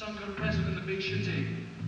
Sunken resident in the big city.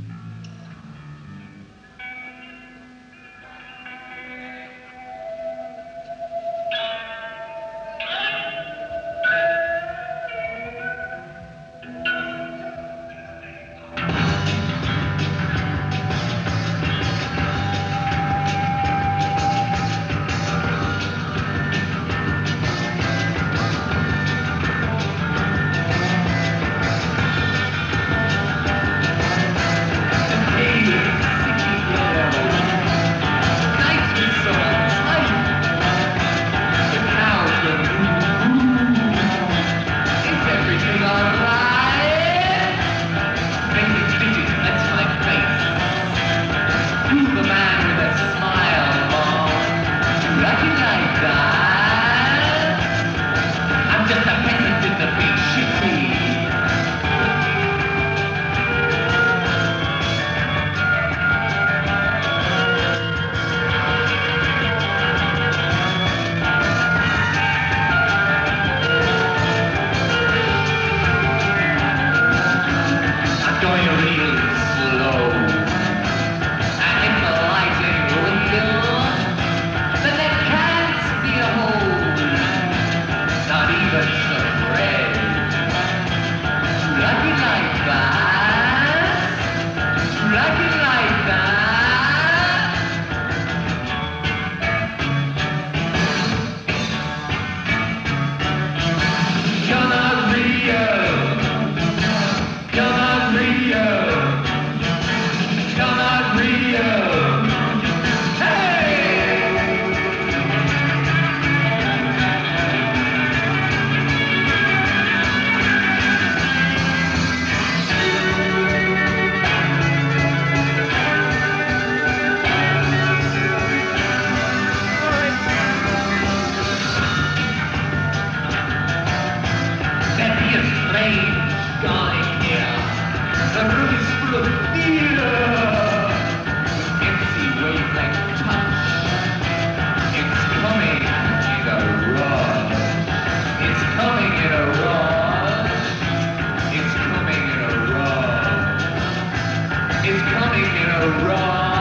Coming in a rush.